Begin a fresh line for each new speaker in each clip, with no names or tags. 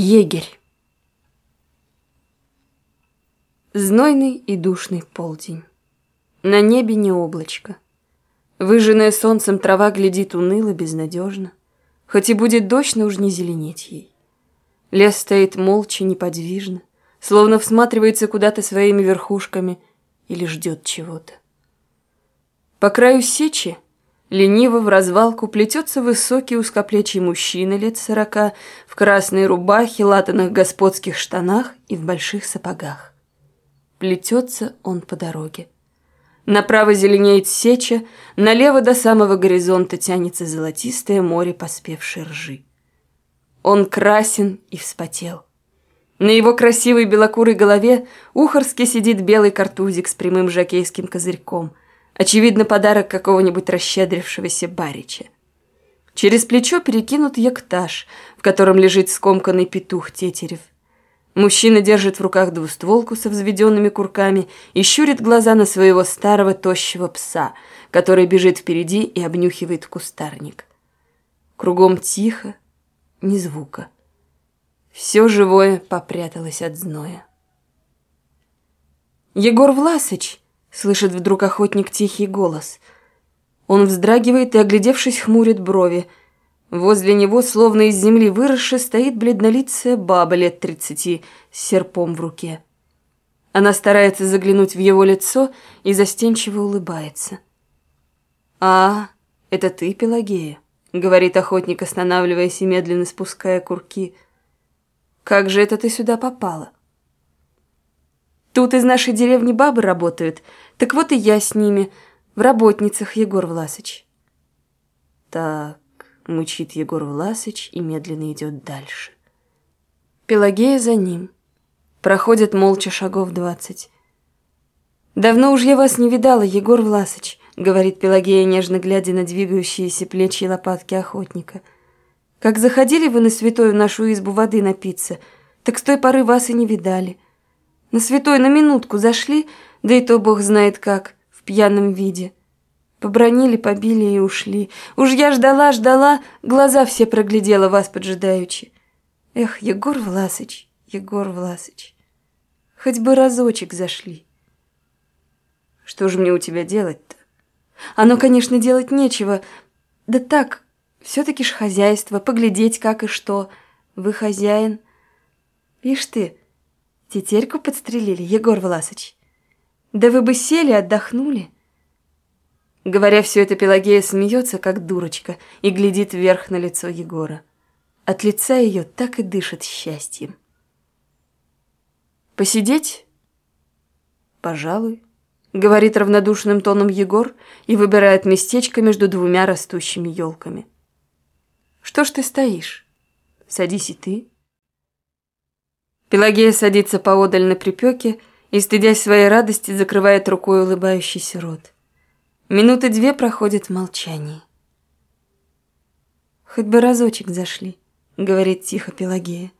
Егерь. Знойный и душный полдень. На небе не облачко. Выжженная солнцем трава глядит уныло, безнадежно. Хоть и будет дождь, но уж не зеленеть ей. Лес стоит молча, неподвижно, словно всматривается куда-то своими верхушками или ждет чего-то. По краю сечи Лениво в развалку плетется высокий узкоплечий мужчина лет сорока в красной рубахе, латаных господских штанах и в больших сапогах. Плетется он по дороге. Направо зеленеет сеча, налево до самого горизонта тянется золотистое море поспевшей ржи. Он красен и вспотел. На его красивой белокурой голове ухорски сидит белый картузик с прямым жакейским козырьком – Очевидно, подарок какого-нибудь расщедрившегося барича. Через плечо перекинут яктаж, в котором лежит скомканный петух тетерев. Мужчина держит в руках двустволку со взведенными курками и щурит глаза на своего старого тощего пса, который бежит впереди и обнюхивает кустарник. Кругом тихо, ни звука. Все живое попряталось от зноя. «Егор Власыч!» Слышит вдруг охотник тихий голос. Он вздрагивает и, оглядевшись, хмурит брови. Возле него, словно из земли выросшая, стоит бледнолицая баба лет тридцати с серпом в руке. Она старается заглянуть в его лицо и застенчиво улыбается. «А, это ты, Пелагея?» — говорит охотник, останавливаясь и медленно спуская курки. «Как же это ты сюда попала?» Тут из нашей деревни бабы работают, так вот и я с ними, в работницах, Егор Власыч. Так, мучит Егор Власыч и медленно идет дальше. Пелагея за ним. Проходит молча шагов двадцать. «Давно уж я вас не видала, Егор Власыч», — говорит Пелагея, нежно глядя на двигающиеся плечи и лопатки охотника. «Как заходили вы на святую нашу избу воды напиться, так с той поры вас и не видали». На святой на минутку зашли, да и то бог знает как, в пьяном виде. Побронили, побили и ушли. Уж я ждала, ждала, глаза все проглядела вас поджидаючи. Эх, Егор Власыч, Егор Власыч, хоть бы разочек зашли. Что же мне у тебя делать-то? Оно, конечно, делать нечего. Да так, все-таки ж хозяйство, поглядеть как и что. Вы хозяин. Ишь ты, Тетерьку подстрелили, Егор Власыч. Да вы бы сели, отдохнули. Говоря все это, Пелагея смеется, как дурочка, и глядит вверх на лицо Егора. От лица ее так и дышит счастьем. «Посидеть?» «Пожалуй», — говорит равнодушным тоном Егор и выбирает местечко между двумя растущими елками. «Что ж ты стоишь? Садись и ты». Пелагея садится поодаль на припеке и, стыдясь своей радости, закрывает рукой улыбающийся рот. Минуты две проходят в молчании. «Хоть бы разочек зашли», — говорит тихо Пелагея.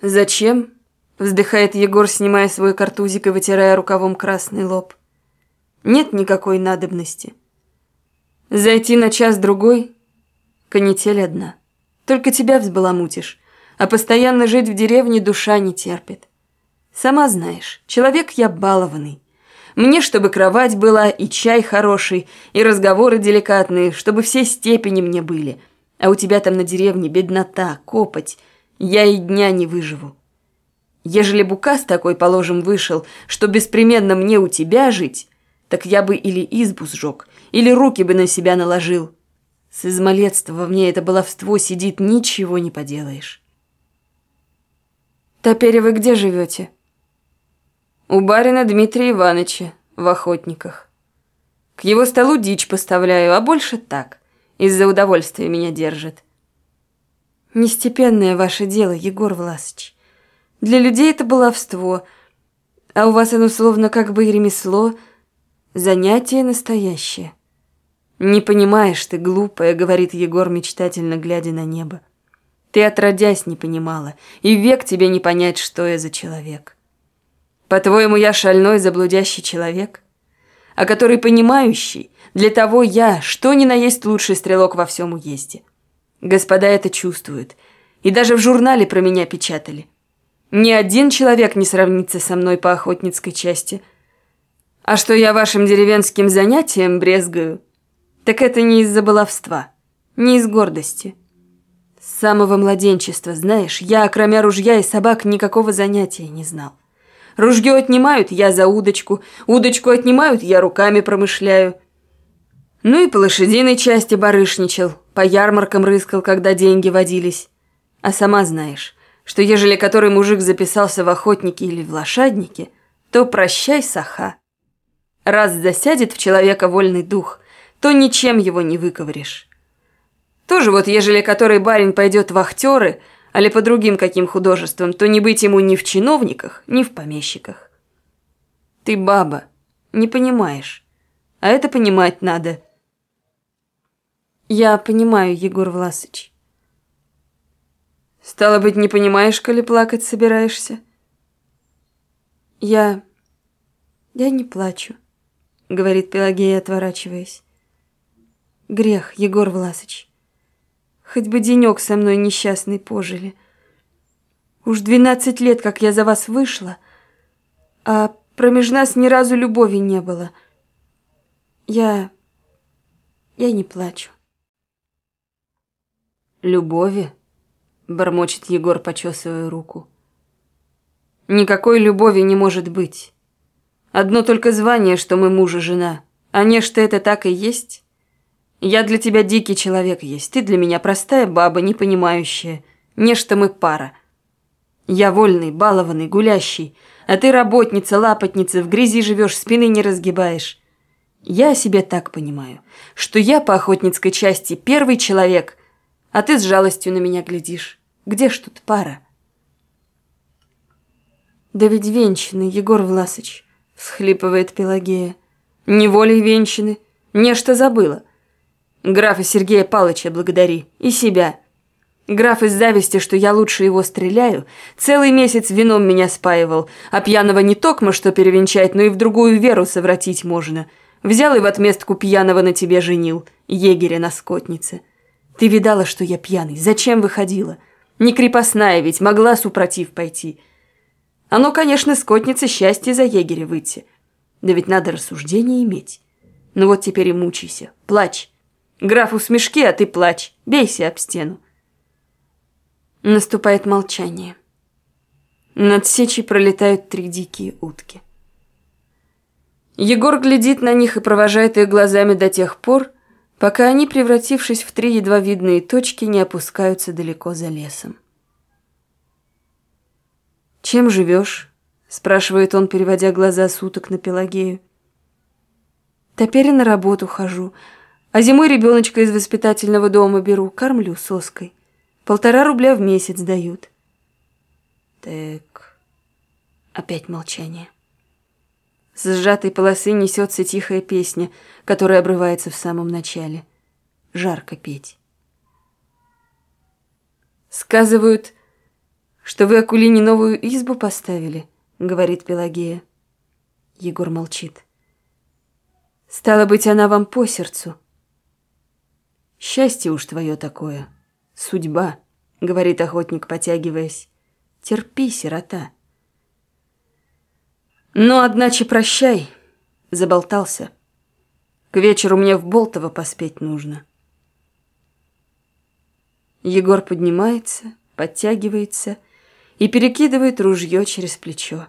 «Зачем?» — вздыхает Егор, снимая свой картузик и вытирая рукавом красный лоб. «Нет никакой надобности. Зайти на час-другой — канитель одна. Только тебя взбаламутишь» а постоянно жить в деревне душа не терпит. Сама знаешь, человек я балованный. Мне, чтобы кровать была, и чай хороший, и разговоры деликатные, чтобы все степени мне были. А у тебя там на деревне беднота, копоть. Я и дня не выживу. Ежели букас такой, положим, вышел, что беспременно мне у тебя жить, так я бы или избу сжег, или руки бы на себя наложил. С измалетства во мне это баловство сидит, ничего не поделаешь. «Теперь вы где живете?» «У барина Дмитрия Ивановича, в Охотниках. К его столу дичь поставляю, а больше так, из-за удовольствия меня держит». «Нестепенное ваше дело, Егор Власович. Для людей это баловство, а у вас оно словно как бы и ремесло, занятие настоящее». «Не понимаешь ты, глупая», — говорит Егор, мечтательно глядя на небо. Ты отродясь не понимала, и век тебе не понять, что я за человек. По-твоему, я шальной, заблудящий человек? А который понимающий, для того я, что ни на есть лучший стрелок во всем уезде. Господа это чувствуют, И даже в журнале про меня печатали. Ни один человек не сравнится со мной по охотницкой части. А что я вашим деревенским занятием брезгаю, так это не из-за баловства, не из гордости. С самого младенчества, знаешь, я, кроме ружья и собак, никакого занятия не знал. Ружье отнимают, я за удочку, удочку отнимают, я руками промышляю. Ну и по лошадиной части барышничал, по ярмаркам рыскал, когда деньги водились. А сама знаешь, что ежели который мужик записался в охотники или в лошадники, то прощай, саха. Раз засядет в человека вольный дух, то ничем его не выковыришь. Тоже вот ежели который барин пойдет в актеры, али по другим каким художествам, то не быть ему ни в чиновниках, ни в помещиках. Ты баба, не понимаешь, а это понимать надо. Я понимаю, Егор Власыч. Стало быть, не понимаешь, коли плакать собираешься? Я... я не плачу, говорит Пелагея, отворачиваясь. Грех, Егор Власыч. Хоть бы денек со мной несчастный пожили. Уж двенадцать лет, как я за вас вышла, а промеж нас ни разу любови не было. Я... я не плачу. Любови? Бормочет Егор, почесывая руку. Никакой любови не может быть. Одно только звание, что мы муж и жена. А не что это так и есть. Я для тебя дикий человек есть. Ты для меня простая баба, не понимающая. Не что мы пара. Я вольный, балованный, гулящий. А ты работница, лапотница, в грязи живешь, спины не разгибаешь. Я себе так понимаю, что я по охотницкой части первый человек, а ты с жалостью на меня глядишь. Где ж тут пара? Да ведь венчаны, Егор Власыч, всхлипывает Пелагея. Неволей венчаны, нечто забыла. Графа Сергея Палыча благодари и себя. Граф из зависти, что я лучше его стреляю, целый месяц вином меня спаивал, а пьяного не токмо что перевенчать, но и в другую веру совратить можно. Взял и в отместку пьяного на тебе женил, егеря на скотнице. Ты видала, что я пьяный, зачем выходила? Не крепостная ведь, могла супротив пойти. Оно, конечно, скотница счастье за егеря выйти. Да ведь надо рассуждение иметь. Ну вот теперь и мучайся, плачь. Графу смешки, а ты плачь, бейся об стену. Наступает молчание. Над сечей пролетают три дикие утки. Егор глядит на них и провожает их глазами до тех пор, пока они, превратившись в три едва видные точки, не опускаются далеко за лесом. «Чем живешь?» – спрашивает он, переводя глаза суток на Пелагею. «Теперь на работу хожу, а зимой ребеночка из воспитательного дома беру, кормлю соской. Полтора рубля в месяц дают». «Так...» Опять молчание. С сжатой полосы несется тихая песня, которая обрывается в самом начале. Жарко петь. «Сказывают, что вы Акулине новую избу поставили», — говорит Пелагея. Егор молчит. «Стало быть, она вам по сердцу». «Счастье уж твое такое, судьба», — говорит охотник, потягиваясь. «Терпи, сирота». «Ну, одначе, прощай!» Заболтался. К вечеру мне в Болтово поспеть нужно. Егор поднимается, подтягивается и перекидывает ружье через плечо.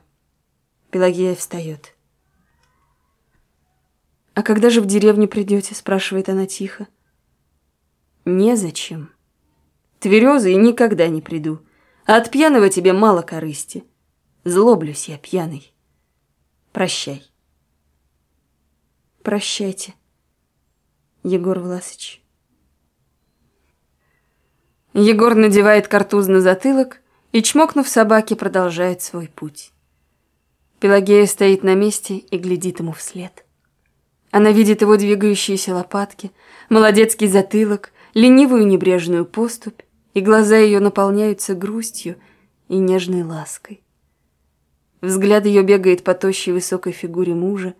Пелагея встает. «А когда же в деревню придете?» – спрашивает она тихо. «Незачем. Тверезый никогда не приду, а от пьяного тебе мало корысти. Злоблюсь я пьяный». Прощай. Прощайте, Егор Власович. Егор надевает картуз на затылок и, чмокнув собаке, продолжает свой путь. Пелагея стоит на месте и глядит ему вслед. Она видит его двигающиеся лопатки, молодецкий затылок, ленивую небрежную поступь, и глаза ее наполняются грустью и нежной лаской. Взгляд ее бегает по тощей высокой фигуре мужа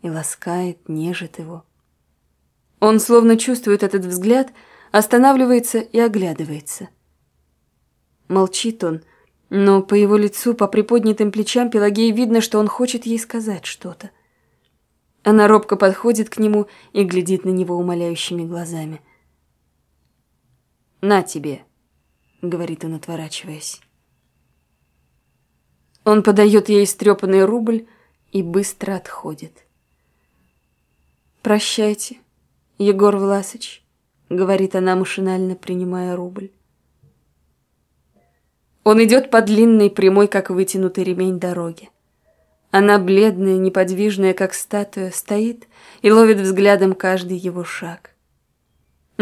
и ласкает, нежит его. Он словно чувствует этот взгляд, останавливается и оглядывается. Молчит он, но по его лицу, по приподнятым плечам Пелагеи видно, что он хочет ей сказать что-то. Она робко подходит к нему и глядит на него умоляющими глазами. «На тебе», — говорит он, отворачиваясь. Он подает ей истрепанный рубль и быстро отходит. «Прощайте, Егор Власыч», — говорит она машинально, принимая рубль. Он идет по длинной, прямой, как вытянутый ремень дороги. Она, бледная, неподвижная, как статуя, стоит и ловит взглядом каждый его шаг.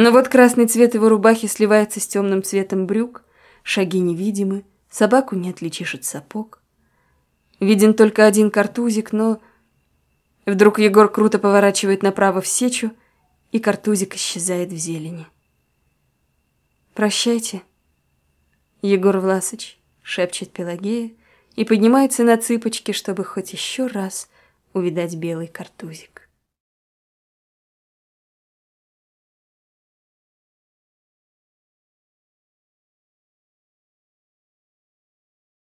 Но вот красный цвет его рубахи сливается с темным цветом брюк, шаги невидимы, собаку не отличишь от сапог. Виден только один картузик, но... Вдруг Егор круто поворачивает направо в сечу, и картузик исчезает в зелени. «Прощайте, Егор Власыч», — шепчет Пелагея, и поднимается на цыпочки, чтобы хоть еще раз увидать белый картузик.